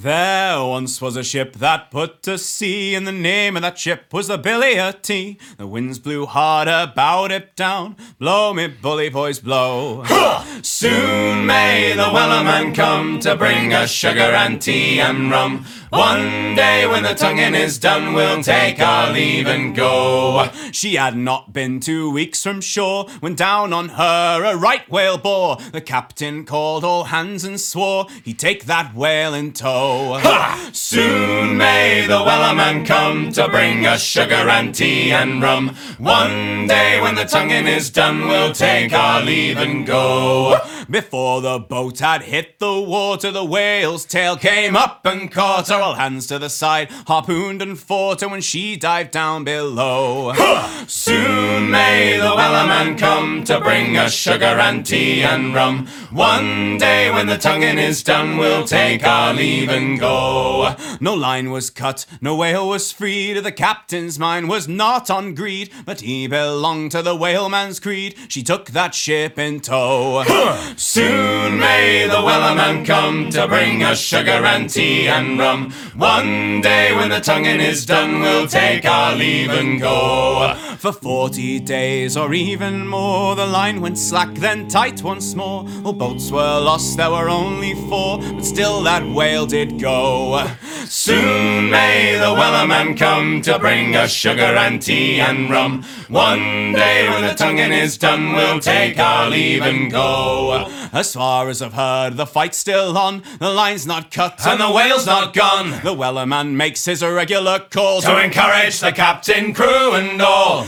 There once was a ship that put to sea, and the name of that ship was the Billy o' Tea. The winds blew hard about it down. Blow me, bully boys, blow. Soon may the Wellerman come to bring us sugar and tea and rum. One day when the tonguing is done, we'll take our leave and go. She had not been two weeks from shore when down on her a right whale bore. The captain called all hands and swore he'd take that whale in tow. Ha! Soon may the Wellerman come to bring us sugar and tea and rum. One day when the tonguing is done, we'll take our leave and go. Before the boat had hit the water, the whale's tail came up and caught her. All hands to the side, harpooned and fought her when she dived down below. Soon may Wellerman come to bring us sugar and tea and rum. One day when the tonguing is done, we'll take our leave and go. No line was cut, no whale was freed. The captain's mind was not on greed, but he belonged to the whaleman's creed. She took that ship in tow. Soon may the Wellerman come to bring us sugar and tea and rum. One day when the tonguing is done, we'll take our leave and go. For forty days or even more, the line went slack, then tight once more. All boats were lost, there were only four, but still that whale did go. Soon may the Wellerman come to bring us sugar and tea and rum. One day when the tonguing is done, we'll take our leave and go. As far as I've heard, the fight's still on. The line's not cut and the whale's not gone. The Wellerman makes his irregular call to encourage the captain, crew, and all.